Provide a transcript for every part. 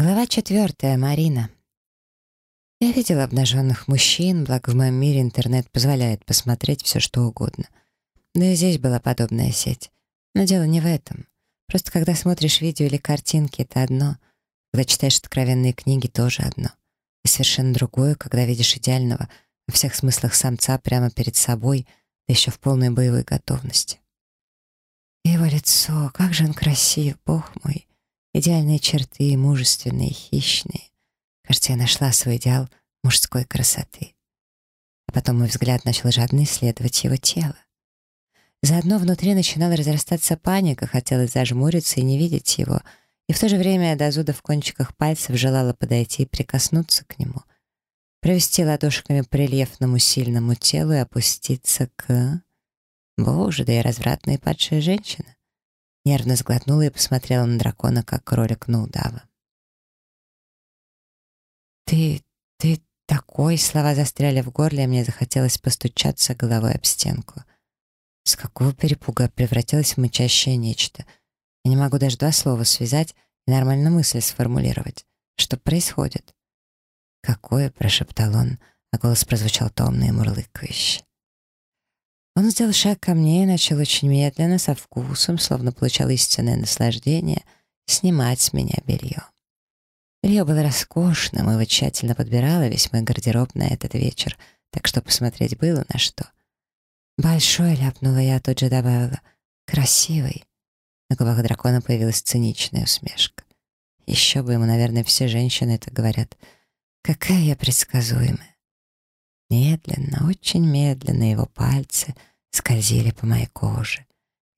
Глава четвертая. Марина. Я видела обнаженных мужчин, благо в моем мире интернет позволяет посмотреть все, что угодно. Да и здесь была подобная сеть. Но дело не в этом. Просто когда смотришь видео или картинки, это одно. Когда читаешь откровенные книги, тоже одно. И совершенно другое, когда видишь идеального во всех смыслах самца прямо перед собой, да еще в полной боевой готовности. И его лицо, как же он красив, бог мой. Идеальные черты, мужественные, хищные. Кажется, я нашла свой идеал мужской красоты. А потом мой взгляд начал жадно исследовать его тело. Заодно внутри начинала разрастаться паника, хотелось зажмуриться и не видеть его, и в то же время до зуда в кончиках пальцев желала подойти и прикоснуться к нему, провести ладошками по рельефному сильному телу и опуститься к... Боже, да я развратная падшая женщина. Нервно сглотнула и посмотрела на дракона, как кролик на удава. «Ты... ты такой...» Слова застряли в горле, а мне захотелось постучаться головой об стенку. С какого перепуга превратилось в мычащее нечто. Я не могу даже два слова связать и нормально мысль сформулировать. Что происходит? «Какое?» — прошептал он, а голос прозвучал томно и мурлыкающе. Он сделал шаг ко мне и начал очень медленно, со вкусом, словно получал истинное наслаждение, снимать с меня белье. Белье было роскошным, его тщательно подбирала весь мой гардероб на этот вечер, так что посмотреть было на что. «Большой», — ляпнула я, тут же добавила, «красивый». На губах дракона появилась циничная усмешка. Еще бы ему, наверное, все женщины это говорят. Какая я предсказуемая. Медленно, очень медленно его пальцы скользили по моей коже.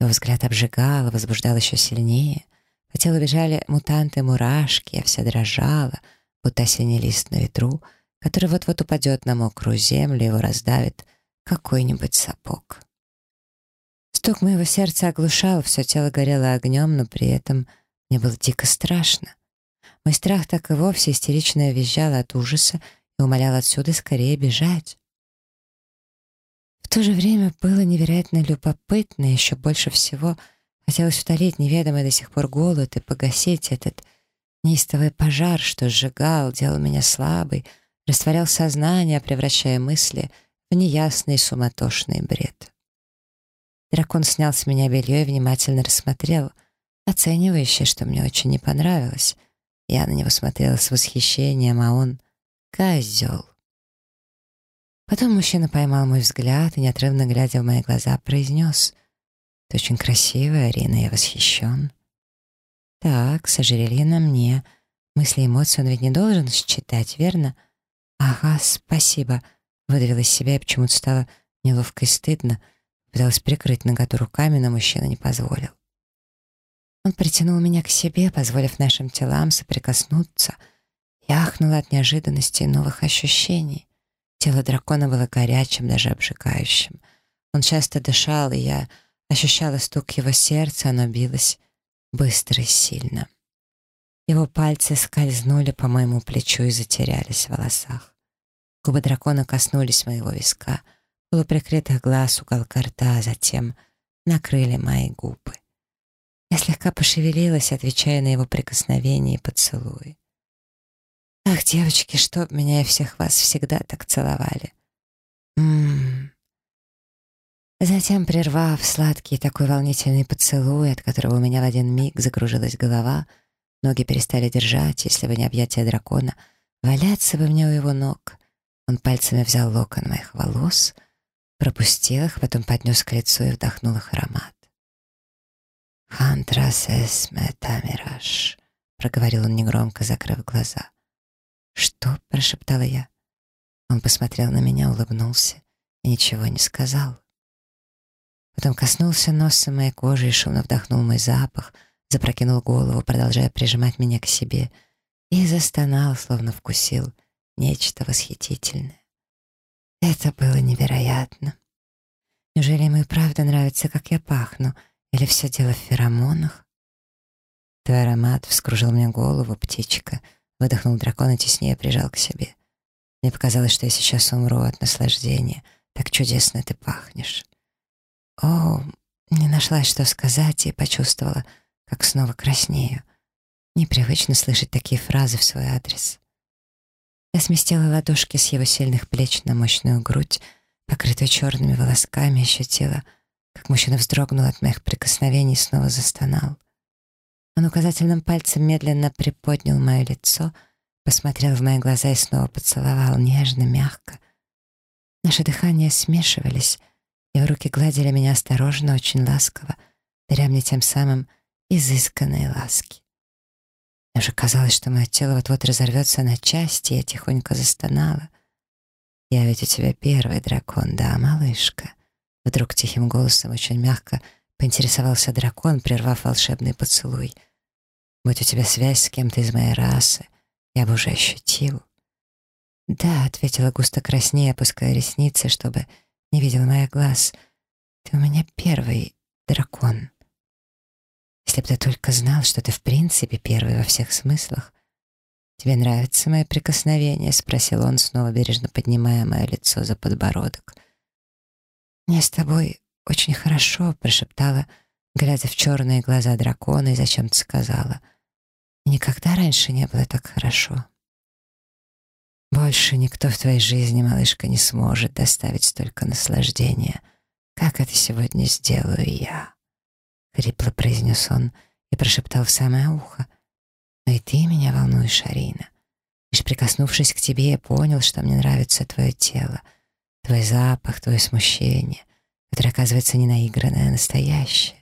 Его взгляд обжигал, возбуждал еще сильнее. По телу бежали мутанты-мурашки, я вся дрожала, будто осенний лист на ветру, который вот-вот упадет на мокрую землю, его раздавит какой-нибудь сапог. Стук моего сердца оглушал, все тело горело огнем, но при этом мне было дико страшно. Мой страх так и вовсе истерично визжал от ужаса и умолял отсюда скорее бежать. В то же время было невероятно любопытно, еще больше всего хотелось утолить неведомый до сих пор голод и погасить этот неистовый пожар, что сжигал, делал меня слабой, растворял сознание, превращая мысли в неясный суматошный бред. Дракон снял с меня белье и внимательно рассмотрел, оценивающе, что мне очень не понравилось. Я на него смотрела с восхищением, а он Козел. Потом мужчина поймал мой взгляд и, неотрывно глядя в мои глаза, произнес «Ты очень красивая, Арина, я восхищен». «Так, сожаление на мне. Мысли и эмоции он ведь не должен считать, верно?» «Ага, спасибо», — выдавила из себя и почему-то стало неловко и стыдно. Пыталась прикрыть наготу руками, но мужчина не позволил. Он притянул меня к себе, позволив нашим телам соприкоснуться — я ахнула от неожиданности и новых ощущений. Тело дракона было горячим, даже обжигающим. Он часто дышал, и я ощущала стук его сердца, оно билось быстро и сильно. Его пальцы скользнули по моему плечу и затерялись в волосах. Губы дракона коснулись моего виска, полуприкрытых глаз, уголка рта, а затем накрыли мои губы. Я слегка пошевелилась, отвечая на его прикосновение и поцелуи. Ах, девочки, чтоб меня и всех вас всегда так целовали. Ммм. Затем, прервав сладкий такой волнительный поцелуй, от которого у меня в один миг закружилась голова, ноги перестали держать, если бы не объятия дракона, валяться бы мне у его ног. Он пальцами взял локон моих волос, пропустил их, потом поднес к лицу и вдохнул их аромат. «Хантрас эсме тамираш», — проговорил он негромко, закрыв глаза. «Что?» — прошептала я. Он посмотрел на меня, улыбнулся и ничего не сказал. Потом коснулся носом моей кожи и шумно вдохнул мой запах, запрокинул голову, продолжая прижимать меня к себе, и застонал, словно вкусил нечто восхитительное. Это было невероятно. Неужели ему и правда нравится, как я пахну, или все дело в феромонах? Твой аромат вскружил мне голову, птичка — Выдохнул дракон и теснее прижал к себе. Мне показалось, что я сейчас умру от наслаждения. Так чудесно ты пахнешь. О, не нашла, что сказать, и почувствовала, как снова краснею. Непривычно слышать такие фразы в свой адрес. Я сместила ладошки с его сильных плеч на мощную грудь, покрытую черными волосками, ощутила, как мужчина вздрогнул от моих прикосновений и снова застонал. Он указательным пальцем медленно приподнял мое лицо, посмотрел в мои глаза и снова поцеловал нежно, мягко. Наши дыхания смешивались, его руки гладили меня осторожно, очень ласково, даря мне тем самым изысканные ласки. Мне уже казалось, что мое тело вот-вот разорвется на части, я тихонько застонала. «Я ведь у тебя первый дракон, да, малышка?» Вдруг тихим голосом, очень мягко поинтересовался дракон, прервав волшебный поцелуй. «Будь у тебя связь с кем-то из моей расы, я бы уже ощутил». «Да», — ответила густо краснее, опуская ресницы, чтобы не видел моих глаз. «Ты у меня первый дракон». Если бы ты только знал, что ты в принципе первый во всех смыслах. «Тебе нравится мое прикосновение?» — спросил он, снова бережно поднимая мое лицо за подбородок. «Мне с тобой очень хорошо», — прошептала, глядя в черные глаза дракона, и зачем-то сказала. «Никогда раньше не было так хорошо». «Больше никто в твоей жизни, малышка, не сможет доставить столько наслаждения, как это сегодня сделаю я». — хрипло произнес он и прошептал в самое ухо. «Но и ты меня волнуешь, Арина. Лишь прикоснувшись к тебе, я понял, что мне нравится твое тело, твой запах, твое смущение, которое, оказывается, не наигранное, а настоящее».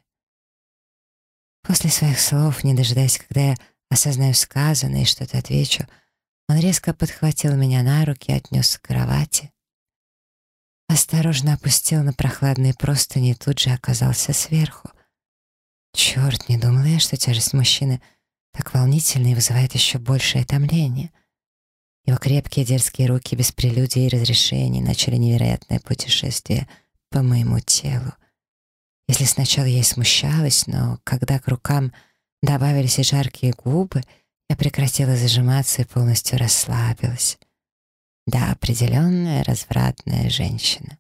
После своих слов, не дожидаясь, когда я осознаю сказанное и что-то отвечу, он резко подхватил меня на руки и отнес к кровати. Осторожно опустил на прохладные простыни и тут же оказался сверху. Черт, не думала я, что тяжесть мужчины так волнительна и вызывает еще большее томление. Его крепкие дерзкие руки без прелюдий и разрешений начали невероятное путешествие по моему телу. Если сначала я и смущалась, но когда к рукам добавились и жаркие губы, я прекратила зажиматься и полностью расслабилась. Да, определенная развратная женщина.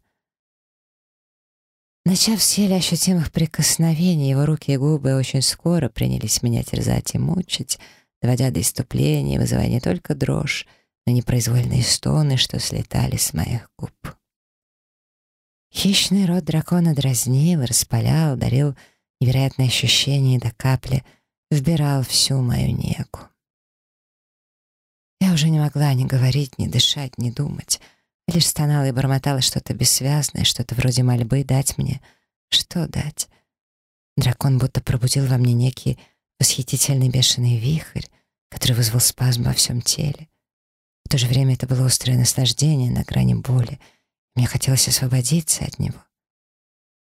Начав с еле ощутимых прикосновений, его руки и губы очень скоро принялись меня терзать и мучить, доводя до иступления, вызывая не только дрожь, но и непроизвольные стоны, что слетали с моих губ. Хищный рот дракона дразнил, распалял, дарил невероятные ощущения до капли, вбирал всю мою неку. Я уже не могла ни говорить, ни дышать, ни думать — Лишь стонала и бормотала что-то бессвязное, что-то вроде мольбы дать мне. Что дать? Дракон будто пробудил во мне некий восхитительный бешеный вихрь, который вызвал спазм во всем теле. В то же время это было острое наслаждение на грани боли. Мне хотелось освободиться от него.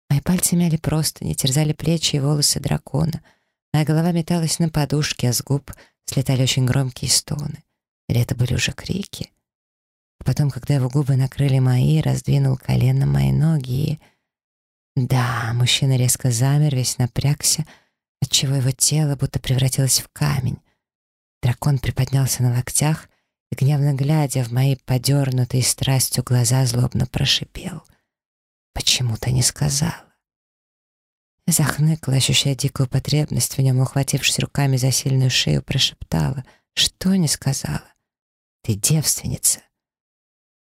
Мои пальцы мяли просто, не терзали плечи и волосы дракона. Моя голова металась на подушке, а с губ слетали очень громкие стоны. Или это были уже крики? А потом, когда его губы накрыли мои, раздвинул колено мои ноги и... Да, мужчина резко замер, весь напрягся, отчего его тело будто превратилось в камень. Дракон приподнялся на локтях и, гневно глядя в мои подернутые страстью глаза, злобно прошипел. «Почему ты не сказала?» Я захныкала, ощущая дикую потребность в нем, ухватившись руками за сильную шею, прошептала. «Что не сказала? Ты девственница!»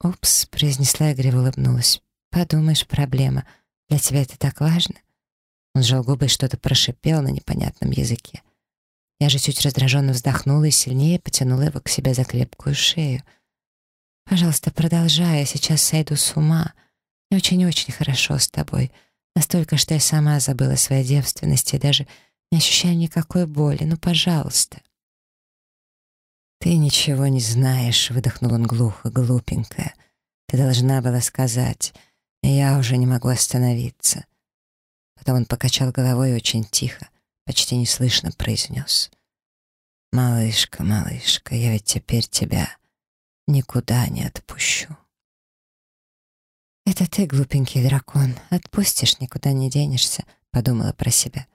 «Упс», — произнесла игриво улыбнулась. «Подумаешь, проблема. Для тебя это так важно?» Он сжал губы и что-то прошипел на непонятном языке. Я же чуть раздраженно вздохнула и сильнее потянула его к себе за крепкую шею. «Пожалуйста, продолжай, я сейчас сойду с ума. Мне очень-очень хорошо с тобой. Настолько, что я сама забыла своей девственности и даже не ощущаю никакой боли. Ну, пожалуйста». «Ты ничего не знаешь», — выдохнул он глухо, глупенькая. «Ты должна была сказать, я уже не могу остановиться». Потом он покачал головой очень тихо, почти неслышно произнес. «Малышка, малышка, я ведь теперь тебя никуда не отпущу». «Это ты, глупенький дракон, отпустишь, никуда не денешься», — подумала про себя.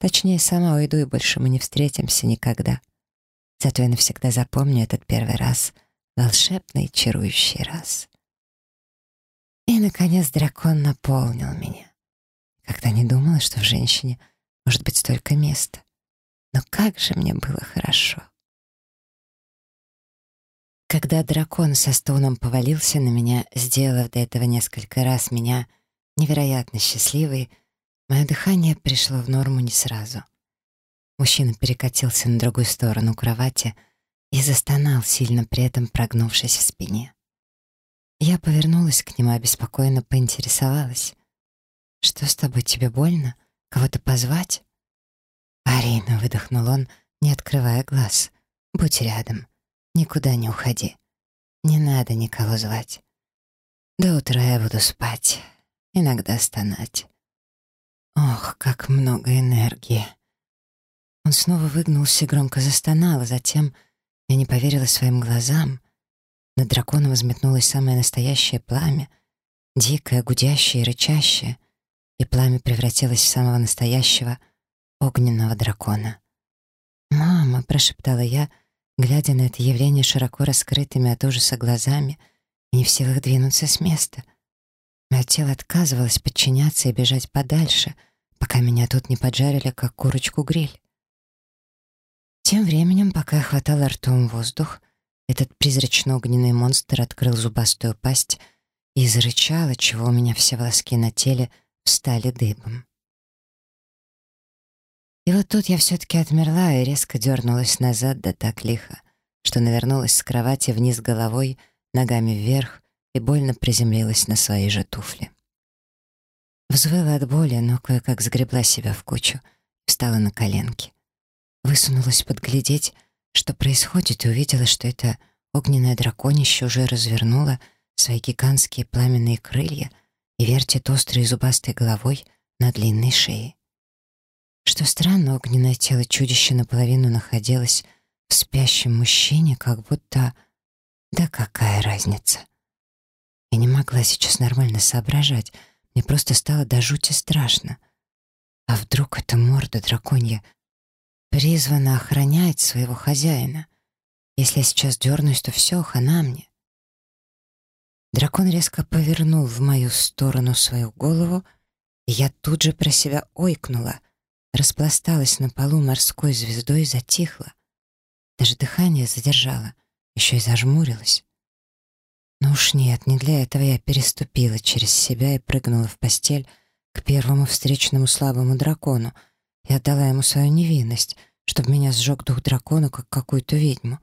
«Точнее, сама уйду, и больше мы не встретимся никогда». Зато я навсегда запомню этот первый раз, волшебный, чарующий раз. И, наконец, дракон наполнил меня. Когда не думала, что в женщине может быть столько места. Но как же мне было хорошо. Когда дракон со стоном повалился на меня, сделав до этого несколько раз меня невероятно счастливой, мое дыхание пришло в норму не сразу. Мужчина перекатился на другую сторону кровати и застонал, сильно при этом прогнувшись в спине. Я повернулась к нему, обеспокоенно поинтересовалась. «Что с тобой, тебе больно? Кого-то позвать?» «Арина», — выдохнул он, не открывая глаз, — «будь рядом». Никуда не уходи. Не надо никого звать. До утра я буду спать, иногда стонать. Ох, как много энергии. Он снова выгнулся и громко застонал, а затем я не поверила своим глазам. Над драконом взметнулось самое настоящее пламя, дикое, гудящее и рычащее, и пламя превратилось в самого настоящего огненного дракона. «Мама!» — прошептала я — глядя на это явление широко раскрытыми от ужаса глазами не в силах двинуться с места. Мое тело отказывалось подчиняться и бежать подальше, пока меня тут не поджарили, как курочку-гриль. Тем временем, пока я хватала ртом воздух, этот призрачно-огненный монстр открыл зубастую пасть и зарычал, чего у меня все волоски на теле встали дыбом. И вот тут я все-таки отмерла и резко дернулась назад, да так лихо, что навернулась с кровати вниз головой, ногами вверх и больно приземлилась на свои же туфли. Взвыла от боли, но кое-как сгребла себя в кучу, встала на коленки. Высунулась подглядеть, что происходит, и увидела, что это огненное драконище уже развернуло свои гигантские пламенные крылья и вертит острой зубастой головой на длинной шее. Что странно, огненное тело чудища наполовину находилось в спящем мужчине, как будто... Да какая разница? Я не могла сейчас нормально соображать. Мне просто стало до жути страшно. А вдруг эта морда драконья призвана охранять своего хозяина? Если я сейчас дернусь, то все, хана мне. Дракон резко повернул в мою сторону свою голову, и я тут же про себя ойкнула — распласталась на полу морской звездой и затихла. Даже дыхание задержала, еще и зажмурилась. Но уж нет, не для этого я переступила через себя и прыгнула в постель к первому встречному слабому дракону и отдала ему свою невинность, чтобы меня сжег дух дракона, как какую-то ведьму.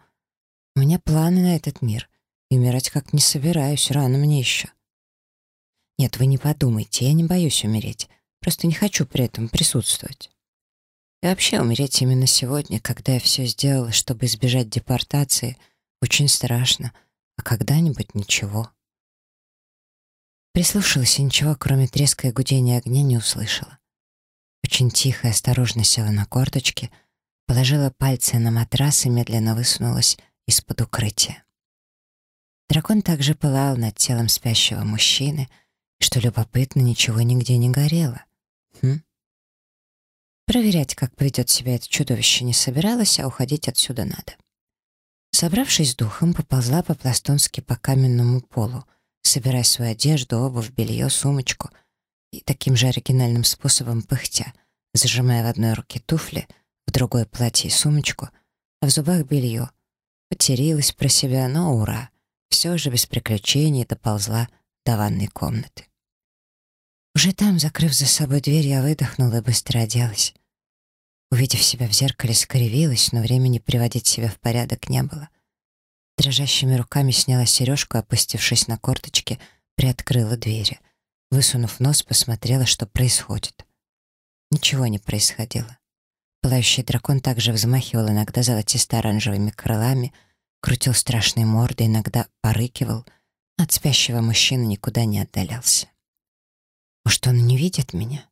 У меня планы на этот мир, и умирать как не собираюсь, рано мне еще. Нет, вы не подумайте, я не боюсь умереть, просто не хочу при этом присутствовать. И вообще умереть именно сегодня, когда я все сделала, чтобы избежать депортации, очень страшно, а когда-нибудь ничего. Прислушалась и ничего, кроме треска и гудения огня, не услышала. Очень тихо и осторожно села на корточки, положила пальцы на матрас и медленно высунулась из-под укрытия. Дракон также пылал над телом спящего мужчины, что любопытно, ничего нигде не горело. Хм? Проверять, как поведет себя это чудовище, не собиралась, а уходить отсюда надо. Собравшись духом, поползла по-пластунски по каменному полу, собирая свою одежду, обувь, белье, сумочку и таким же оригинальным способом пыхтя, зажимая в одной руке туфли, в другой платье и сумочку, а в зубах белье. Потерилась про себя, но ура! Все же без приключений доползла до ванной комнаты. Уже там, закрыв за собой дверь, я выдохнула и быстро оделась. Увидев себя в зеркале, скривилась, но времени приводить себя в порядок не было. Дрожащими руками сняла сережку, опустившись на корточки, приоткрыла двери. Высунув нос, посмотрела, что происходит. Ничего не происходило. Пылающий дракон также взмахивал иногда золотисто-оранжевыми крылами, крутил страшной мордой, иногда порыкивал, от спящего мужчины никуда не отдалялся. Может, он не видит меня?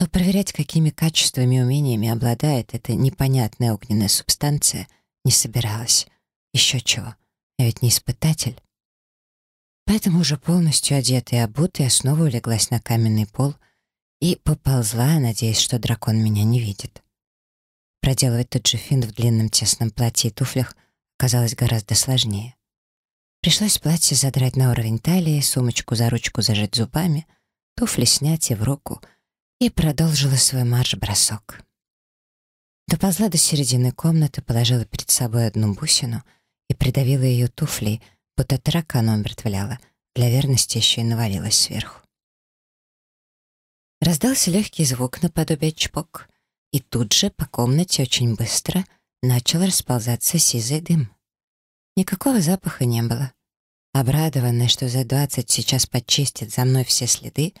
Но проверять, какими качествами и умениями обладает эта непонятная огненная субстанция, не собиралась. Еще чего. Я ведь не испытатель. Поэтому уже полностью одетая и обутая снова улеглась на каменный пол и поползла, надеясь, что дракон меня не видит. Проделывать тот же финт в длинном тесном платье и туфлях казалось гораздо сложнее. Пришлось платье задрать на уровень талии, сумочку за ручку зажать зубами — туфли снять и в руку, и продолжила свой марш-бросок. Доползла до середины комнаты, положила перед собой одну бусину и придавила ее туфлей, будто таракана умертвляла. Для верности еще и навалилась сверху. Раздался легкий звук наподобие чпок, и тут же по комнате очень быстро начал расползаться сизый дым. Никакого запаха не было. Обрадованная, что за двадцать сейчас почистит за мной все следы,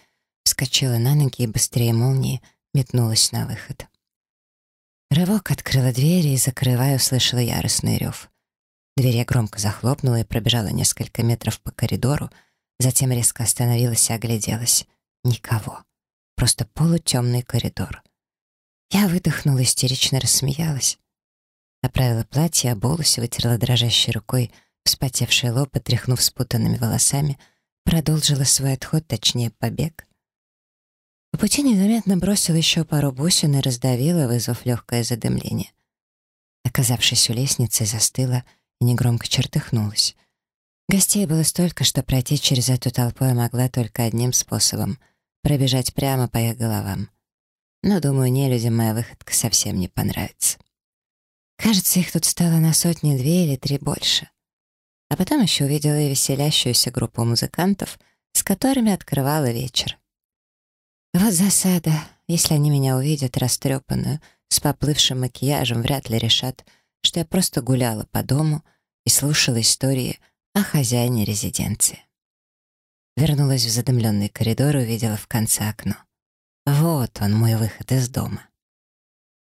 вскочила на ноги и быстрее молнии метнулась на выход. Рывок открыла дверь и, закрывая, услышала яростный рев. Дверь я громко захлопнула и пробежала несколько метров по коридору, затем резко остановилась и огляделась. Никого. Просто полутемный коридор. Я выдохнула, истерично рассмеялась. Оправила платье, обулась и вытерла дрожащей рукой вспотевший лоб, отряхнув спутанными волосами, продолжила свой отход, точнее, побег. По пути незаметно бросила еще пару бусин и раздавила, вызвав легкое задымление. Оказавшись у лестницы, застыла и негромко чертыхнулась. Гостей было столько, что пройти через эту толпу я могла только одним способом — пробежать прямо по их головам. Но, думаю, не людям моя выходка совсем не понравится. Кажется, их тут стало на сотни-две или три больше. А потом еще увидела и веселящуюся группу музыкантов, с которыми открывала вечер. Вот засада. Если они меня увидят растрепанную, с поплывшим макияжем, вряд ли решат, что я просто гуляла по дому и слушала истории о хозяине резиденции. Вернулась в задымленный коридор и увидела в конце окно. Вот он, мой выход из дома.